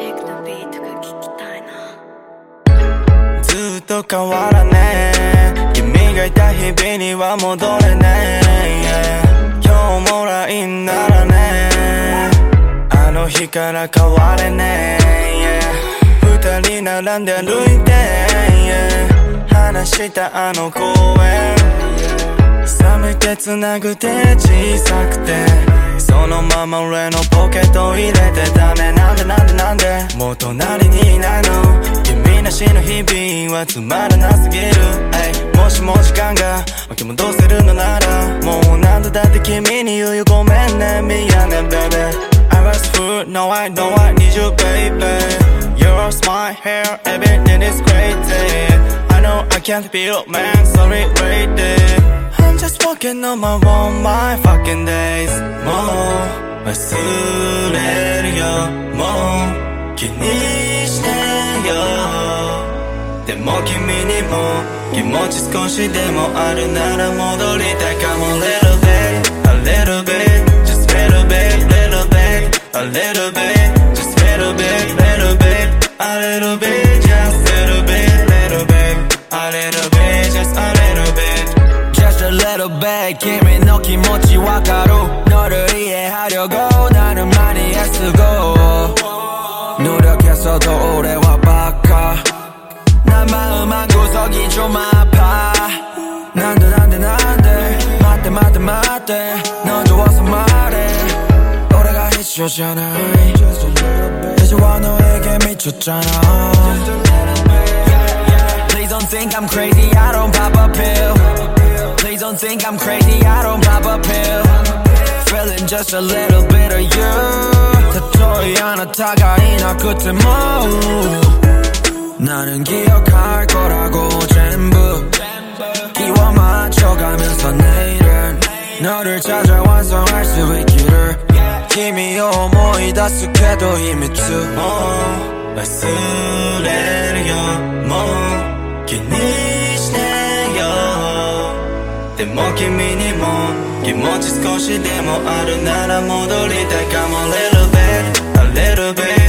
ークビートが聞きたいな。ずっと変わらねえ。君がいた日々には戻れねえ、今日も LINE ならねあの日から変われねえ、二人並んで歩いて、話したあの公園。冷めて繋ぐ手小さくて。そのまま俺のポケット入れてダメなんでなんでなんでもう隣にいないの君なしの日々はつまらなすぎる、もしも時間が巻き戻せるのならもう何度だって君に言うよごめんね見やね baby I was food no I know I need you baby Your smile hair everything is crazy I know I can't feel man sorry waiting just walking on my own my fucking days もう忘れるよもう気にしてよでも君にも気持ち少しでもあるなら戻りたいかも Little bit a little bit just little bit little bit a little bit 베김에 너 김치와 가루 너를 이해하려고 나는 많이 애쓰고. 노력했어도 오래와 바까 나 마음 한 구석이 좀 아파. 난데 난데 난데 맞대 맞대 맞대. 넌 좋아서 말해. 노래가 잊혀잖아. 이제와 너에게 미쳤잖아. Please don't think I'm crazy. I don't think I'm crazy I don't pop a pill Feeling just a little bit of you 다투이 하나 다가이나 끝에 뭐 나는 기억할 거라고 전부 기와 맞춰가면서 내일은 너를 찾아 완성할 수 있기를君を思い出すけど秘密もう忘れるよもう気にしてよ でも君にも気持ち少しでもあるなら戻りたい。かも Little bit a little bit.